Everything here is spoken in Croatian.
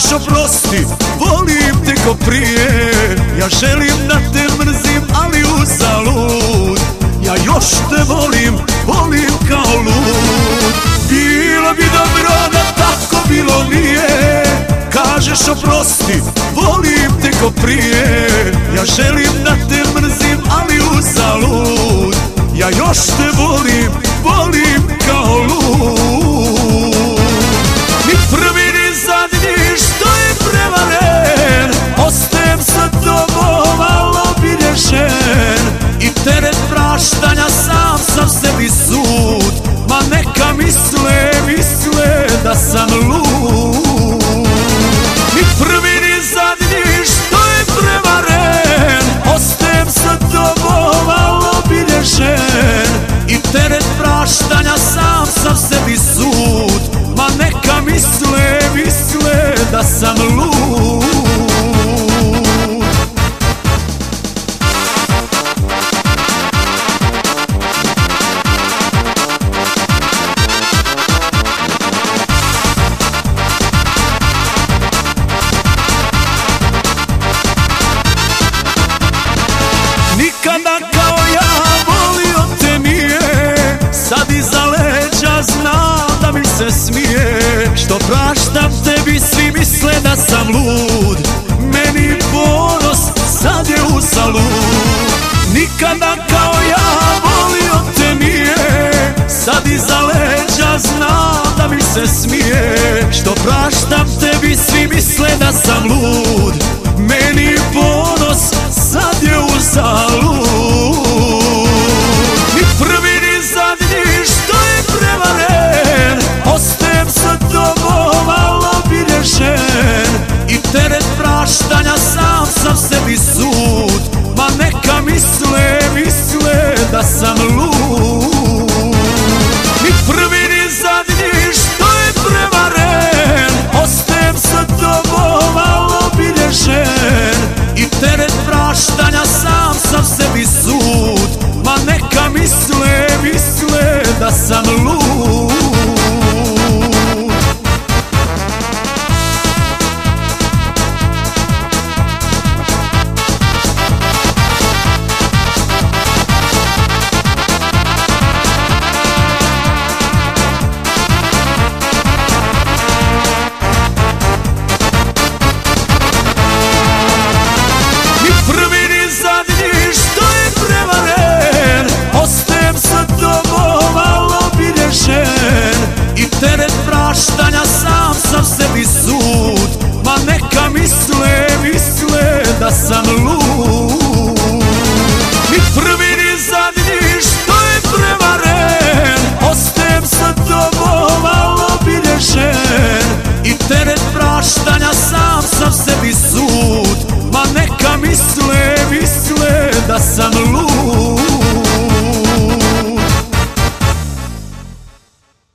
kažeš oprosti Volim te ko prije. Ja želim da te mrzim ali uzalud Ja još te volim, volim kao lud. Bilo bi dobro da tako bilo nije. Kažeš oprosti, volim te ko prije. Ja želim da te mrzim ali uzalud Ja još te volim, praštanja sam sam sebi sud. Ma neka misle, misle da sam lud. Ni prvi ni zadnji što je prevaren Ostajem sa tobom malo obilježen. I teret praštanja sam sam sebi sud. Ma neka misle, misle da sam lud lud. Meni ponos sad je u salud Nikada kao ja volio te nije. Sad iza leđa znam da mi se smije. Što praštam tebi svi misle da sam lud praštanja sam sam sebi sud Ma neka misle, misle da sam lud. Ni prvi ni zadnji što je prevaren Ostajem sa tobom malo obilježen. I teret praštanja sam sam sebi sud Ma neka misle, misle da sam lud